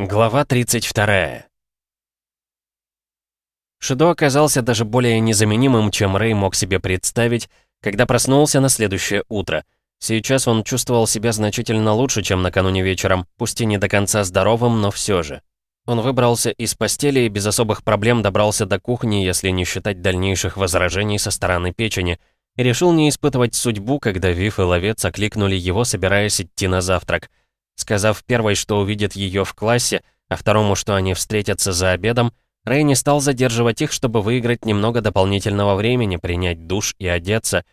Глава 32. Шидо оказался даже более незаменимым, чем Рэй мог себе представить, когда проснулся на следующее утро. Сейчас он чувствовал себя значительно лучше, чем накануне вечером, пусть и не до конца здоровым, но все же. Он выбрался из постели и без особых проблем добрался до кухни, если не считать дальнейших возражений со стороны печени, и решил не испытывать судьбу, когда Вив и Ловец окликнули его, собираясь идти на завтрак — Сказав первой, что увидит ее в классе, а второму, что они встретятся за обедом, Рэй не стал задерживать их, чтобы выиграть немного дополнительного времени, принять душ и одеться.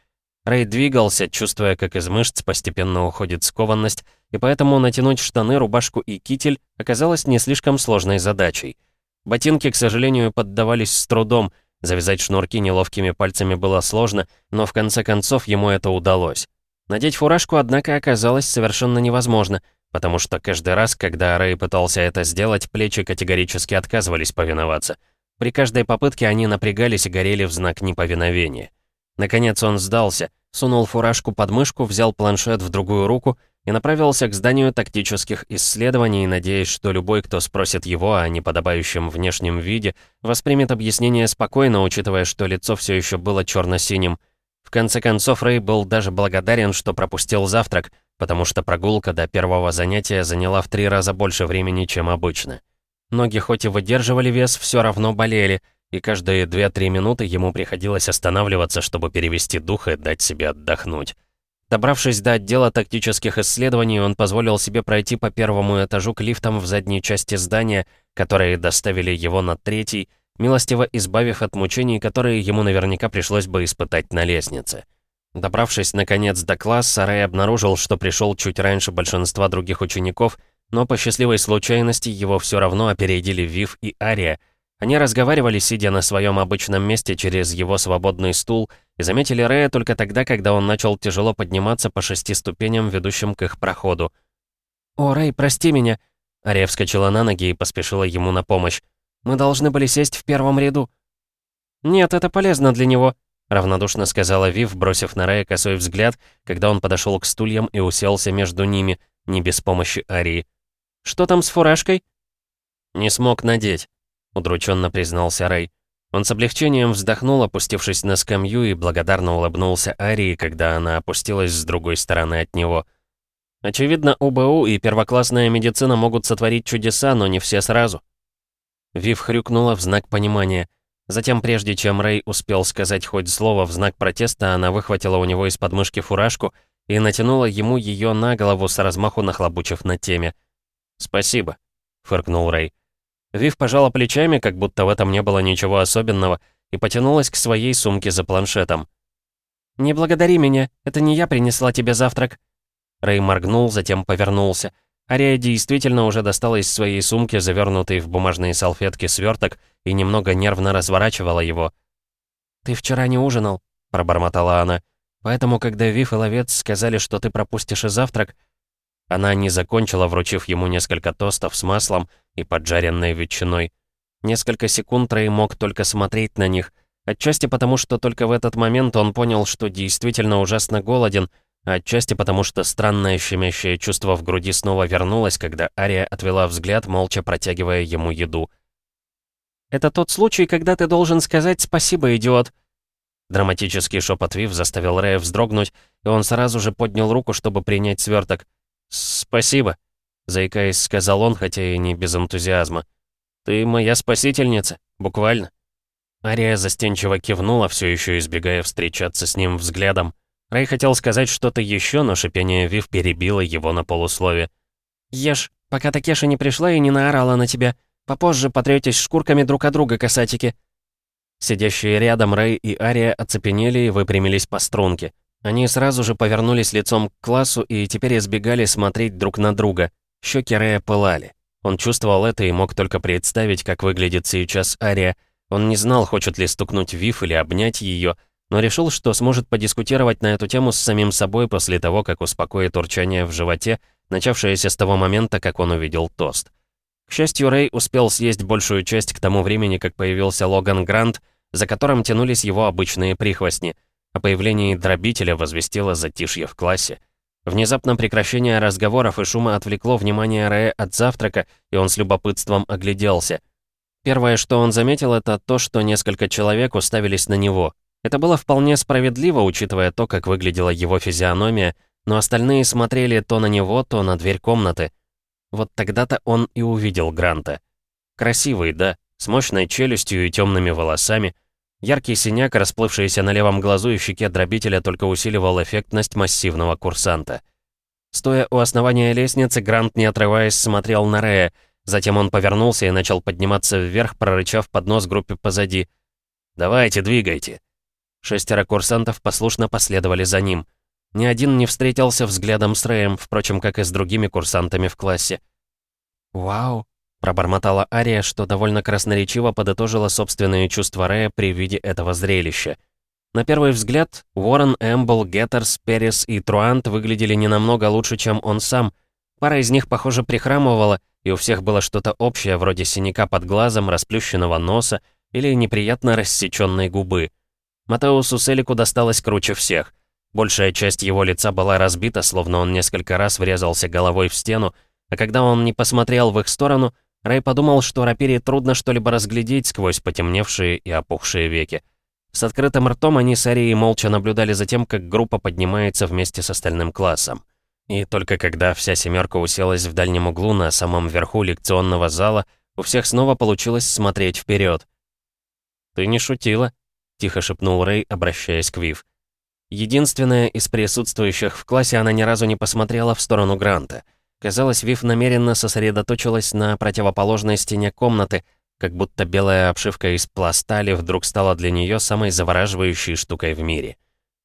Рэй двигался, чувствуя, как из мышц постепенно уходит скованность, и поэтому натянуть штаны, рубашку и китель оказалось не слишком сложной задачей. Ботинки, к сожалению, поддавались с трудом, завязать шнурки неловкими пальцами было сложно, но в конце концов ему это удалось. Надеть фуражку, однако, оказалось совершенно невозможно — потому что каждый раз, когда Рэй пытался это сделать, плечи категорически отказывались повиноваться. При каждой попытке они напрягались и горели в знак неповиновения. Наконец он сдался, сунул фуражку под мышку, взял планшет в другую руку и направился к зданию тактических исследований, надеясь, что любой, кто спросит его о неподобающем внешнем виде, воспримет объяснение спокойно, учитывая, что лицо все еще было черно-синим. В конце концов, Рэй был даже благодарен, что пропустил завтрак — потому что прогулка до первого занятия заняла в три раза больше времени, чем обычно. Ноги хоть и выдерживали вес, все равно болели, и каждые 2-3 минуты ему приходилось останавливаться, чтобы перевести дух и дать себе отдохнуть. Добравшись до отдела тактических исследований, он позволил себе пройти по первому этажу к лифтам в задней части здания, которые доставили его на третий, милостиво избавив от мучений, которые ему наверняка пришлось бы испытать на лестнице. Добравшись, наконец, до класса, Рэй обнаружил, что пришел чуть раньше большинства других учеников, но по счастливой случайности его все равно опередили Вив и Ария. Они разговаривали, сидя на своем обычном месте через его свободный стул, и заметили Рэя только тогда, когда он начал тяжело подниматься по шести ступеням, ведущим к их проходу. «О, Рэй, прости меня!» Ария вскочила на ноги и поспешила ему на помощь. «Мы должны были сесть в первом ряду». «Нет, это полезно для него», равнодушно сказала Вив, бросив на Рэя косой взгляд, когда он подошел к стульям и уселся между ними, не без помощи Арии. «Что там с фуражкой?» «Не смог надеть», — удрученно признался Рэй. Он с облегчением вздохнул, опустившись на скамью, и благодарно улыбнулся Арии, когда она опустилась с другой стороны от него. «Очевидно, УБУ и первоклассная медицина могут сотворить чудеса, но не все сразу». Вив хрюкнула в знак понимания. Затем, прежде чем Рэй успел сказать хоть слово в знак протеста, она выхватила у него из подмышки фуражку и натянула ему ее на голову с размаху нахлобучив на теме. «Спасибо», — фыркнул Рэй. Вив пожала плечами, как будто в этом не было ничего особенного, и потянулась к своей сумке за планшетом. «Не благодари меня, это не я принесла тебе завтрак». Рэй моргнул, затем повернулся. Ария действительно уже достала из своей сумки завернутый в бумажные салфетки сверток и немного нервно разворачивала его. «Ты вчера не ужинал», — пробормотала она. «Поэтому, когда Вив и Ловец сказали, что ты пропустишь и завтрак...» Она не закончила, вручив ему несколько тостов с маслом и поджаренной ветчиной. Несколько секунд Рэй мог только смотреть на них, отчасти потому, что только в этот момент он понял, что действительно ужасно голоден — Отчасти потому, что странное щемящее чувство в груди снова вернулось, когда Ария отвела взгляд, молча протягивая ему еду. «Это тот случай, когда ты должен сказать спасибо, идиот!» Драматический шепот Вив заставил Рэя вздрогнуть, и он сразу же поднял руку, чтобы принять сверток. «Спасибо», — заикаясь, сказал он, хотя и не без энтузиазма. «Ты моя спасительница, буквально». Ария застенчиво кивнула, все еще избегая встречаться с ним взглядом. Рэй хотел сказать что-то еще, но шипение Вив перебило его на полуслове. «Ешь, пока Такеша не пришла и не наорала на тебя. Попозже потрётесь шкурками друг от друга, касатики». Сидящие рядом Рэй и Ария оцепенели и выпрямились по струнке. Они сразу же повернулись лицом к классу и теперь избегали смотреть друг на друга. Щеки Рэя пылали. Он чувствовал это и мог только представить, как выглядит сейчас Ария. Он не знал, хочет ли стукнуть Вив или обнять ее, но решил, что сможет подискутировать на эту тему с самим собой после того, как успокоит урчание в животе, начавшееся с того момента, как он увидел тост. К счастью, Рэй успел съесть большую часть к тому времени, как появился Логан Грант, за которым тянулись его обычные прихвостни. О появлении дробителя возвестило затишье в классе. Внезапно прекращение разговоров и шума отвлекло внимание Рэя от завтрака, и он с любопытством огляделся. Первое, что он заметил, это то, что несколько человек уставились на него. Это было вполне справедливо, учитывая то, как выглядела его физиономия, но остальные смотрели то на него, то на дверь комнаты. Вот тогда-то он и увидел Гранта. Красивый, да, с мощной челюстью и темными волосами. Яркий синяк, расплывшийся на левом глазу и щеке дробителя, только усиливал эффектность массивного курсанта. Стоя у основания лестницы, Грант, не отрываясь, смотрел на Рея. Затем он повернулся и начал подниматься вверх, прорычав под нос группе позади. «Давайте, двигайте!» Шестеро курсантов послушно последовали за ним. Ни один не встретился взглядом с Рэем, впрочем, как и с другими курсантами в классе. «Вау!» Пробормотала Ария, что довольно красноречиво подытожила собственные чувства Рэя при виде этого зрелища. На первый взгляд, Уоррен, Эмбл, Геттерс, Перес и Труант выглядели не намного лучше, чем он сам. Пара из них, похоже, прихрамывала, и у всех было что-то общее, вроде синяка под глазом, расплющенного носа или неприятно рассеченной губы. Матеусу Селику досталось круче всех. Большая часть его лица была разбита, словно он несколько раз врезался головой в стену, а когда он не посмотрел в их сторону — Рэй подумал, что Рапире трудно что-либо разглядеть сквозь потемневшие и опухшие веки. С открытым ртом они с Арией молча наблюдали за тем, как группа поднимается вместе с остальным классом. И только когда вся семерка уселась в дальнем углу на самом верху лекционного зала, у всех снова получилось смотреть вперед. «Ты не шутила?» — тихо шепнул Рэй, обращаясь к Вив. Единственная из присутствующих в классе, она ни разу не посмотрела в сторону Гранта — Казалось, Вив намеренно сосредоточилась на противоположной стене комнаты, как будто белая обшивка из пластали вдруг стала для нее самой завораживающей штукой в мире.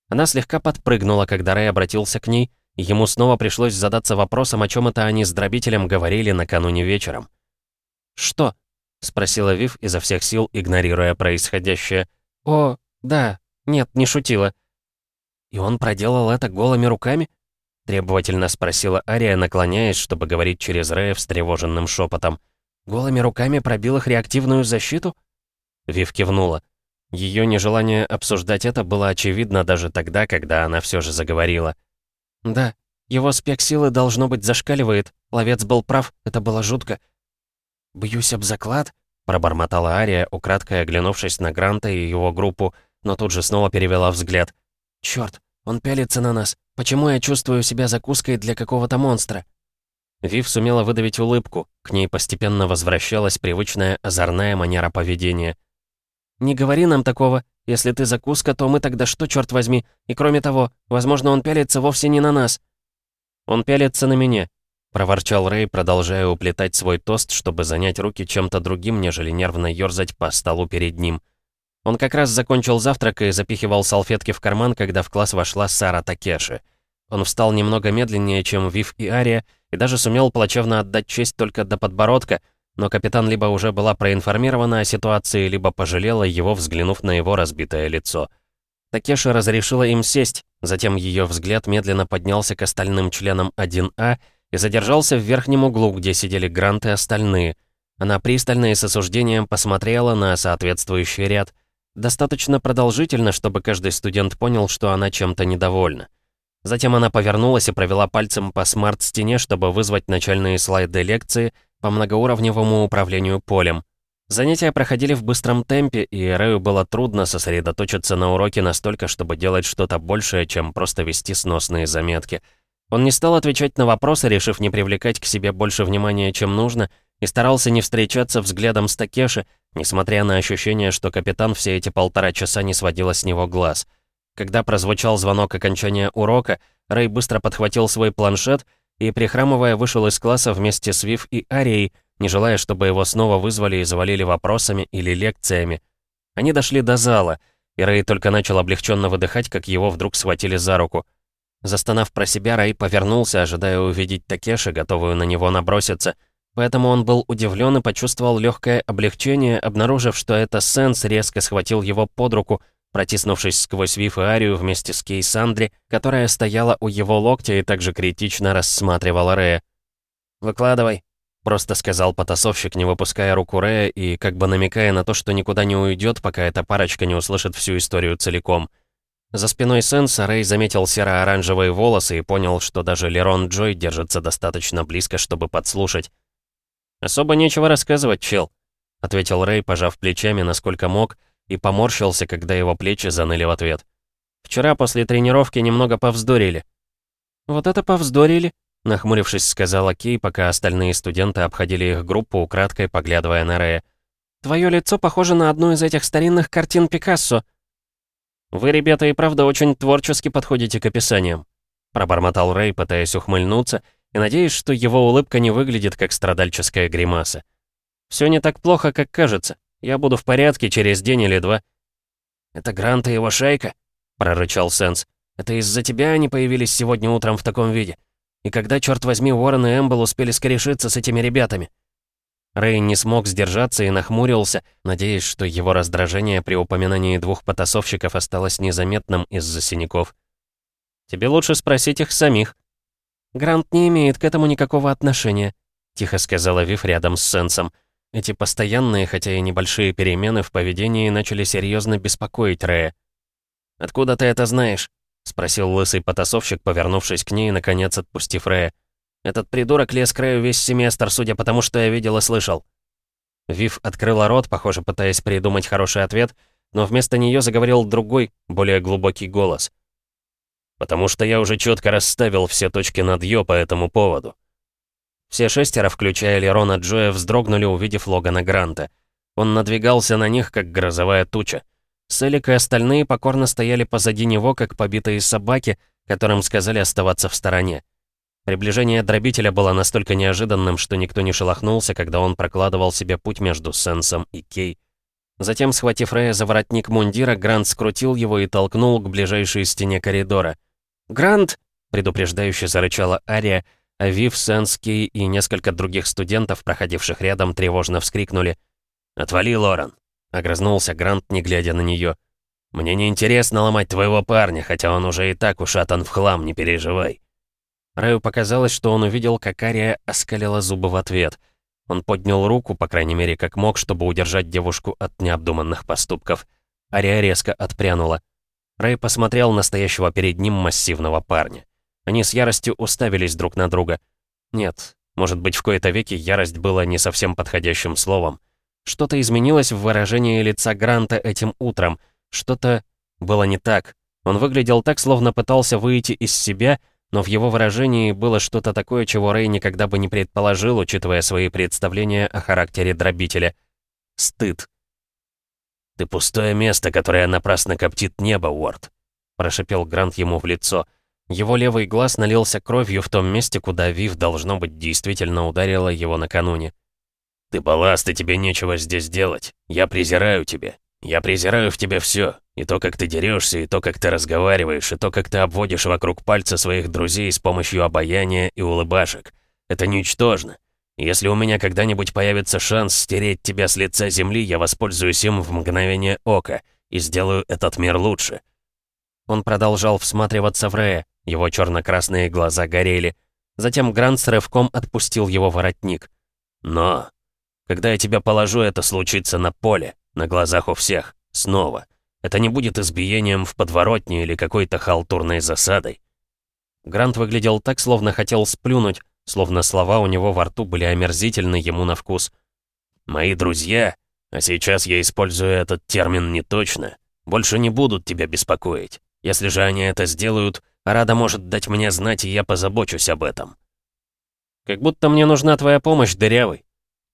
Она слегка подпрыгнула, когда Рэй обратился к ней, и ему снова пришлось задаться вопросом, о чем это они с дробителем говорили накануне вечером. «Что?» — спросила Вив изо всех сил, игнорируя происходящее. «О, да, нет, не шутила». «И он проделал это голыми руками?» Требовательно спросила Ария, наклоняясь, чтобы говорить через Рэя встревоженным шепотом. «Голыми руками пробил их реактивную защиту?» Вив кивнула. Ее нежелание обсуждать это было очевидно даже тогда, когда она все же заговорила. «Да, его спек силы, должно быть, зашкаливает. Ловец был прав, это было жутко». «Бьюсь об заклад?» — пробормотала Ария, украдкой оглянувшись на Гранта и его группу, но тут же снова перевела взгляд. «Чёрт, он пялится на нас. Почему я чувствую себя закуской для какого-то монстра?» Вив сумела выдавить улыбку. К ней постепенно возвращалась привычная озорная манера поведения. «Не говори нам такого. Если ты закуска, то мы тогда что, черт возьми? И кроме того, возможно, он пялится вовсе не на нас». «Он пялится на меня», — проворчал Рэй, продолжая уплетать свой тост, чтобы занять руки чем-то другим, нежели нервно ёрзать по столу перед ним. Он как раз закончил завтрак и запихивал салфетки в карман, когда в класс вошла Сара Такеши. Он встал немного медленнее, чем Вив и Ария, и даже сумел плачевно отдать честь только до подбородка, но капитан либо уже была проинформирована о ситуации, либо пожалела его, взглянув на его разбитое лицо. Такеши разрешила им сесть, затем ее взгляд медленно поднялся к остальным членам 1А и задержался в верхнем углу, где сидели Грант и остальные. Она пристально и с осуждением посмотрела на соответствующий ряд, Достаточно продолжительно, чтобы каждый студент понял, что она чем-то недовольна. Затем она повернулась и провела пальцем по смарт-стене, чтобы вызвать начальные слайды лекции по многоуровневому управлению полем. Занятия проходили в быстром темпе, и Рэю было трудно сосредоточиться на уроке настолько, чтобы делать что-то большее, чем просто вести сносные заметки. Он не стал отвечать на вопросы, решив не привлекать к себе больше внимания, чем нужно, и старался не встречаться взглядом с Такеши, несмотря на ощущение, что капитан все эти полтора часа не сводила с него глаз. Когда прозвучал звонок окончания урока, Рэй быстро подхватил свой планшет и, прихрамывая, вышел из класса вместе с Вив и Арией, не желая, чтобы его снова вызвали и завалили вопросами или лекциями. Они дошли до зала, и Рэй только начал облегченно выдыхать, как его вдруг схватили за руку. Застонав про себя, Рэй повернулся, ожидая увидеть Такеши, готовую на него наброситься — Поэтому он был удивлен и почувствовал легкое облегчение, обнаружив, что это Сенс резко схватил его под руку, протиснувшись сквозь Виф и Арию вместе с Кей Сандри, которая стояла у его локтя и также критично рассматривала Рея. «Выкладывай», — просто сказал потасовщик, не выпуская руку Рея и как бы намекая на то, что никуда не уйдет, пока эта парочка не услышит всю историю целиком. За спиной Сенса Рэй заметил серо-оранжевые волосы и понял, что даже Лерон Джой держится достаточно близко, чтобы подслушать. «Особо нечего рассказывать, чел», — ответил Рэй, пожав плечами насколько мог, и поморщился, когда его плечи заныли в ответ. «Вчера после тренировки немного повздорили». «Вот это повздорили», — нахмурившись, сказала Кей, пока остальные студенты обходили их группу, украдкой поглядывая на Рэя. «Твое лицо похоже на одну из этих старинных картин Пикассо». «Вы, ребята, и правда очень творчески подходите к описаниям», — пробормотал Рэй, пытаясь ухмыльнуться, и надеясь, что его улыбка не выглядит как страдальческая гримаса. «Все не так плохо, как кажется. Я буду в порядке через день или два». «Это Грант и его шайка?» — прорычал Сенс. «Это из-за тебя они появились сегодня утром в таком виде? И когда, черт возьми, Уоррен и Эмбл успели скорешиться с этими ребятами?» Рэй не смог сдержаться и нахмурился, надеясь, что его раздражение при упоминании двух потасовщиков осталось незаметным из-за синяков. «Тебе лучше спросить их самих». «Грант не имеет к этому никакого отношения», — тихо сказала Вив рядом с Сенсом. Эти постоянные, хотя и небольшие перемены в поведении начали серьезно беспокоить Рэя. «Откуда ты это знаешь?» — спросил лысый потасовщик, повернувшись к ней и, наконец, отпустив Рэя. Этот придурок лез к краю весь семестр, судя по тому, что я видел и слышал». Вив открыла рот, похоже, пытаясь придумать хороший ответ, но вместо нее заговорил другой, более глубокий голос. «Потому что я уже четко расставил все точки над «ё» по этому поводу». Все шестеро, включая Лерона Джоя, вздрогнули, увидев Логана Гранта. Он надвигался на них, как грозовая туча. Селик и остальные покорно стояли позади него, как побитые собаки, которым сказали оставаться в стороне. Приближение дробителя было настолько неожиданным, что никто не шелохнулся, когда он прокладывал себе путь между Сенсом и Кей. Затем, схватив Рэя за воротник мундира, Грант скрутил его и толкнул к ближайшей стене коридора. «Грант!» — предупреждающе зарычала Ария, а Вив, Сенс, Кей и несколько других студентов, проходивших рядом, тревожно вскрикнули. «Отвали, Лорен!» — огрызнулся Грант, не глядя на нее. «Мне не интересно ломать твоего парня, хотя он уже и так ушатан в хлам, не переживай». Раю показалось, что он увидел, как Ария оскалила зубы в ответ. Он поднял руку, по крайней мере, как мог, чтобы удержать девушку от необдуманных поступков. Ария резко отпрянула. Рэй посмотрел на стоящего перед ним массивного парня. Они с яростью уставились друг на друга. Нет, может быть, в кои-то веки ярость была не совсем подходящим словом. Что-то изменилось в выражении лица Гранта этим утром. Что-то было не так. Он выглядел так, словно пытался выйти из себя но в его выражении было что-то такое, чего Рэй никогда бы не предположил, учитывая свои представления о характере дробителя. Стыд. «Ты пустое место, которое напрасно коптит небо, Уорд», — прошипел Грант ему в лицо. Его левый глаз налился кровью в том месте, куда Вив, должно быть, действительно ударила его накануне. «Ты балласт, и тебе нечего здесь делать. Я презираю тебя. Я презираю в тебе все. И то, как ты дерешься, и то, как ты разговариваешь, и то, как ты обводишь вокруг пальца своих друзей с помощью обаяния и улыбашек. Это ничтожно. Если у меня когда-нибудь появится шанс стереть тебя с лица земли, я воспользуюсь им в мгновение ока и сделаю этот мир лучше». Он продолжал всматриваться в Рея, его черно-красные глаза горели. Затем Грант с рывком отпустил его воротник. «Но, когда я тебя положу, это случится на поле, на глазах у всех, снова. Это не будет избиением в подворотне или какой-то халтурной засадой. Грант выглядел так, словно хотел сплюнуть, словно слова у него во рту были омерзительны ему на вкус. «Мои друзья, а сейчас я использую этот термин не точно, больше не будут тебя беспокоить. Если же они это сделают, Рада может дать мне знать, и я позабочусь об этом». «Как будто мне нужна твоя помощь, дырявый»,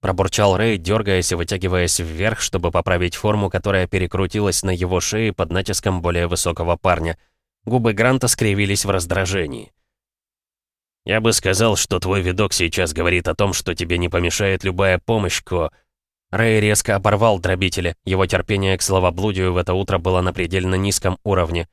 Пробурчал Рэй, дергаясь и вытягиваясь вверх, чтобы поправить форму, которая перекрутилась на его шее под натиском более высокого парня. Губы Гранта скривились в раздражении. «Я бы сказал, что твой видок сейчас говорит о том, что тебе не помешает любая помощь, Ко...» Рэй резко оборвал дробителя. Его терпение к словоблудию в это утро было на предельно низком уровне.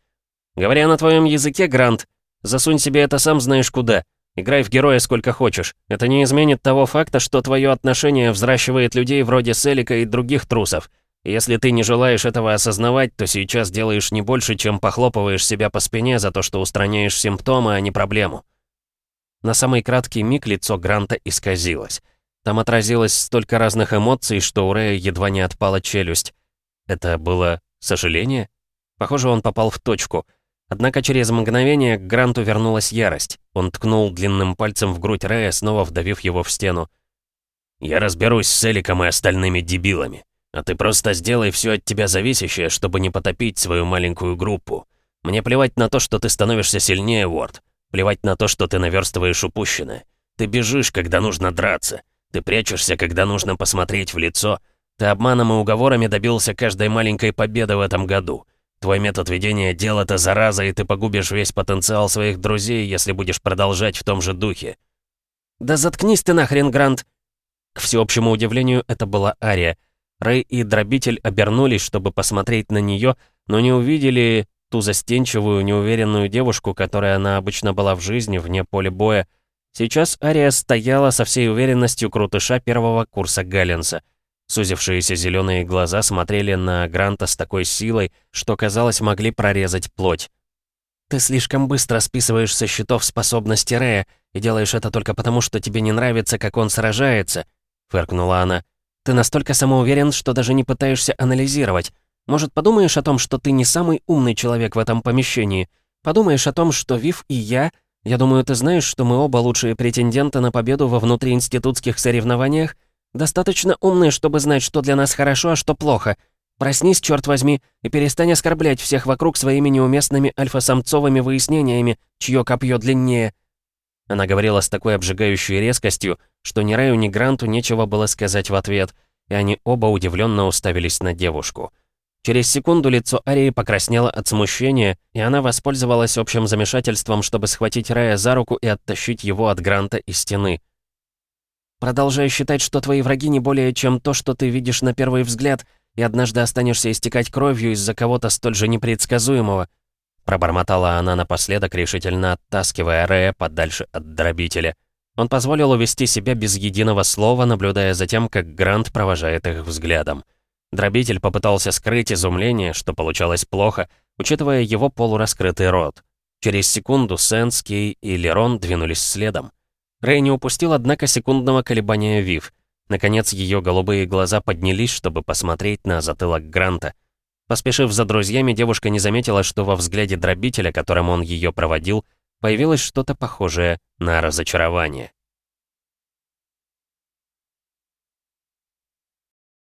«Говоря на твоем языке, Грант, засунь себе это сам знаешь куда. Играй в героя сколько хочешь. Это не изменит того факта, что твое отношение взращивает людей вроде Селика и других трусов. если ты не желаешь этого осознавать, то сейчас делаешь не больше, чем похлопываешь себя по спине за то, что устраняешь симптомы, а не проблему. На самый краткий миг лицо Гранта исказилось. Там отразилось столько разных эмоций, что у Рэя едва не отпала челюсть. Это было сожаление? Похоже, он попал в точку. Однако через мгновение к Гранту вернулась ярость. Он ткнул длинным пальцем в грудь Рэя, снова вдавив его в стену. «Я разберусь с Эликом и остальными дебилами. А ты просто сделай все от тебя зависящее, чтобы не потопить свою маленькую группу. Мне плевать на то, что ты становишься сильнее, Уорд. Плевать на то, что ты наверстываешь упущенное. Ты бежишь, когда нужно драться. Ты прячешься, когда нужно посмотреть в лицо. Ты обманом и уговорами добился каждой маленькой победы в этом году. Твой метод ведения дел — это зараза, и ты погубишь весь потенциал своих друзей, если будешь продолжать в том же духе. «Да заткнись ты нахрен, Грант!» К всеобщему удивлению, это была Ария. Рэй и Дробитель обернулись, чтобы посмотреть на нее, но не увидели ту застенчивую, неуверенную девушку, которая она обычно была в жизни, вне поля боя. Сейчас Ария стояла со всей уверенностью крутыша первого курса Галленса. Сузившиеся зеленые глаза смотрели на Гранта с такой силой, что, казалось, могли прорезать плоть. «Ты слишком быстро списываешь со счетов способности Рея и делаешь это только потому, что тебе не нравится, как он сражается», — фыркнула она. «Ты настолько самоуверен, что даже не пытаешься анализировать. Может, подумаешь о том, что ты не самый умный человек в этом помещении? Подумаешь о том, что Вив и я... Я думаю, ты знаешь, что мы оба лучшие претенденты на победу во внутриинститутских соревнованиях? Достаточно умные, чтобы знать, что для нас хорошо, а что плохо. Проснись, черт возьми, и перестань оскорблять всех вокруг своими неуместными альфа-самцовыми выяснениями, чье копье длиннее». Она говорила с такой обжигающей резкостью, что ни Раю, ни Гранту нечего было сказать в ответ, и они оба удивленно уставились на девушку. Через секунду лицо Арии покраснело от смущения, и она воспользовалась общим замешательством, чтобы схватить Рая за руку и оттащить его от Гранта и стены. «Продолжай считать, что твои враги не более чем то, что ты видишь на первый взгляд, и однажды останешься истекать кровью из-за кого-то столь же непредсказуемого», пробормотала она напоследок, решительно оттаскивая Рэя подальше от дробителя. Он позволил увести себя без единого слова, наблюдая за тем, как Грант провожает их взглядом. Дробитель попытался скрыть изумление, что получалось плохо, учитывая его полураскрытый рот. Через секунду Сенский и Лерон двинулись следом. Рэй не упустил, однако, секундного колебания Вив. Наконец, ее голубые глаза поднялись, чтобы посмотреть на затылок Гранта. Поспешив за друзьями, девушка не заметила, что во взгляде дробителя, которым он ее проводил, появилось что-то похожее на разочарование.